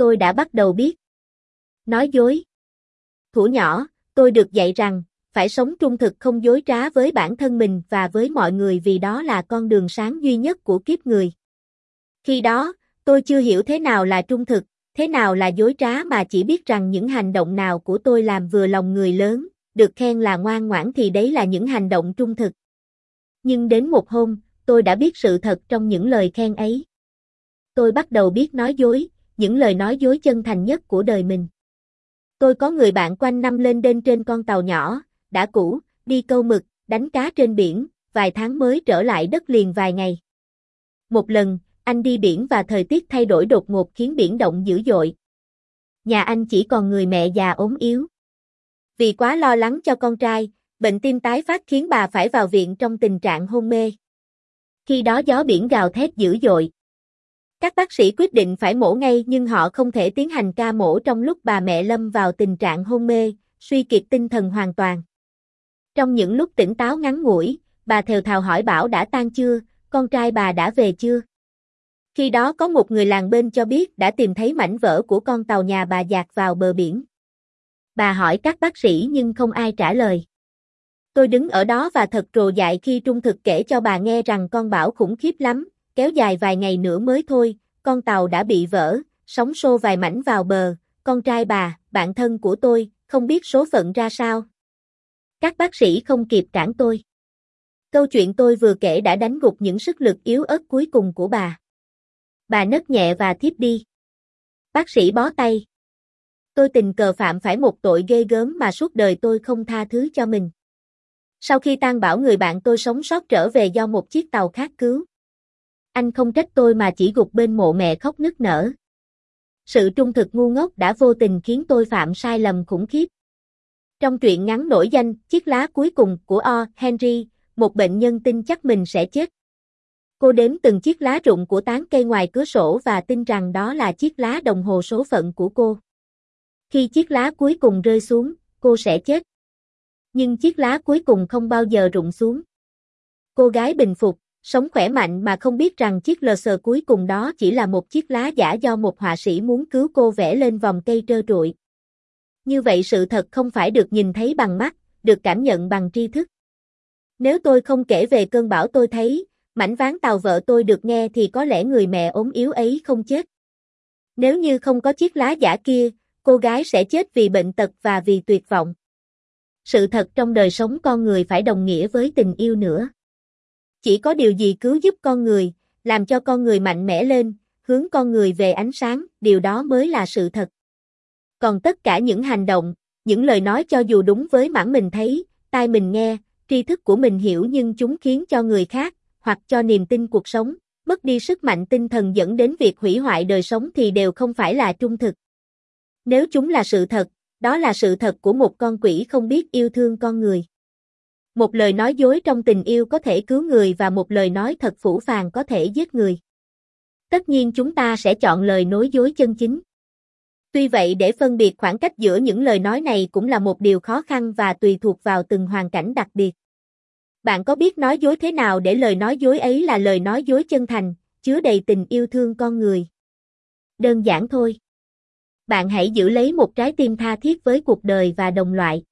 tôi đã bắt đầu biết. Nói dối. Thủ nhỏ, tôi được dạy rằng, phải sống trung thực không dối trá với bản thân mình và với mọi người vì đó là con đường sáng duy nhất của kiếp người. Khi đó, tôi chưa hiểu thế nào là trung thực, thế nào là dối trá mà chỉ biết rằng những hành động nào của tôi làm vừa lòng người lớn, được khen là ngoan ngoãn thì đấy là những hành động trung thực. Nhưng đến một hôm, tôi đã biết sự thật trong những lời khen ấy. Tôi bắt đầu biết nói dối, những lời nói dối chân thành nhất của đời mình. Tôi có người bạn quanh năm lên đên trên con tàu nhỏ, đã cũ, đi câu mực, đánh cá trên biển, vài tháng mới trở lại đất liền vài ngày. Một lần, anh đi biển và thời tiết thay đổi đột ngột khiến biển động dữ dội. Nhà anh chỉ còn người mẹ già ốm yếu. Vì quá lo lắng cho con trai, bệnh tim tái phát khiến bà phải vào viện trong tình trạng hôn mê. Khi đó gió biển gào thét dữ dội. Các bác sĩ quyết định phải mổ ngay nhưng họ không thể tiến hành ca mổ trong lúc bà mẹ lâm vào tình trạng hôn mê, suy kiệt tinh thần hoàn toàn. Trong những lúc tỉnh táo ngắn ngủi, bà thều thào hỏi bảo đã tan chưa, con trai bà đã về chưa? Khi đó có một người làng bên cho biết đã tìm thấy mảnh vỡ của con tàu nhà bà dạt vào bờ biển. Bà hỏi các bác sĩ nhưng không ai trả lời. Tôi đứng ở đó và thật trồ dại khi trung thực kể cho bà nghe rằng con bảo khủng khiếp lắm, kéo dài vài ngày nữa mới thôi, con tàu đã bị vỡ, sóng xô vài mảnh vào bờ, con trai bà, bạn thân của tôi, không biết số phận ra sao. Các bác sĩ không kịp cản tôi. Câu chuyện tôi vừa kể đã đánh gục những sức lực yếu ớt cuối cùng của bà. Bà nấc nhẹ và thiếp đi. Bác sĩ bó tay. Tôi tình cờ phạm phải một tội ghê gớm mà suốt đời tôi không tha thứ cho mình. Sau khi tan bảo người bạn tôi sống sót trở về do một chiếc tàu khác cứu. Anh không trách tôi mà chỉ gục bên mộ mẹ khóc nức nở. Sự trung thực ngu ngốc đã vô tình khiến tôi phạm sai lầm khủng khiếp. Trong truyện ngắn nổi danh, chiếc lá cuối cùng của O. Henry, một bệnh nhân tin chắc mình sẽ chết. Cô đếm từng chiếc lá rụng của tán cây ngoài cửa sổ và tin rằng đó là chiếc lá đồng hồ số phận của cô. Khi chiếc lá cuối cùng rơi xuống, cô sẽ chết. Nhưng chiếc lá cuối cùng không bao giờ rụng xuống. Cô gái bình phục, sống khỏe mạnh mà không biết rằng chiếc lờ sờ cuối cùng đó chỉ là một chiếc lá giả do một họa sĩ muốn cứu cô vẽ lên vòng cây trơ trụi. Như vậy sự thật không phải được nhìn thấy bằng mắt, được cảm nhận bằng tri thức. Nếu tôi không kể về cơn bão tôi thấy, mảnh ván tàu vợ tôi được nghe thì có lẽ người mẹ ốm yếu ấy không chết. Nếu như không có chiếc lá giả kia, cô gái sẽ chết vì bệnh tật và vì tuyệt vọng. Sự thật trong đời sống con người phải đồng nghĩa với tình yêu nữa. Chỉ có điều gì cứu giúp con người, làm cho con người mạnh mẽ lên, hướng con người về ánh sáng, điều đó mới là sự thật. Còn tất cả những hành động, những lời nói cho dù đúng với mãn mình thấy, tai mình nghe, tri thức của mình hiểu nhưng chúng khiến cho người khác, hoặc cho niềm tin cuộc sống, mất đi sức mạnh tinh thần dẫn đến việc hủy hoại đời sống thì đều không phải là trung thực. Nếu chúng là sự thật, đó là sự thật của một con quỷ không biết yêu thương con người. Một lời nói dối trong tình yêu có thể cứu người và một lời nói thật phủ phàng có thể giết người. Tất nhiên chúng ta sẽ chọn lời nói dối chân chính. Tuy vậy để phân biệt khoảng cách giữa những lời nói này cũng là một điều khó khăn và tùy thuộc vào từng hoàn cảnh đặc biệt. Bạn có biết nói dối thế nào để lời nói dối ấy là lời nói dối chân thành, chứa đầy tình yêu thương con người? Đơn giản thôi. Bạn hãy giữ lấy một trái tim tha thiết với cuộc đời và đồng loại.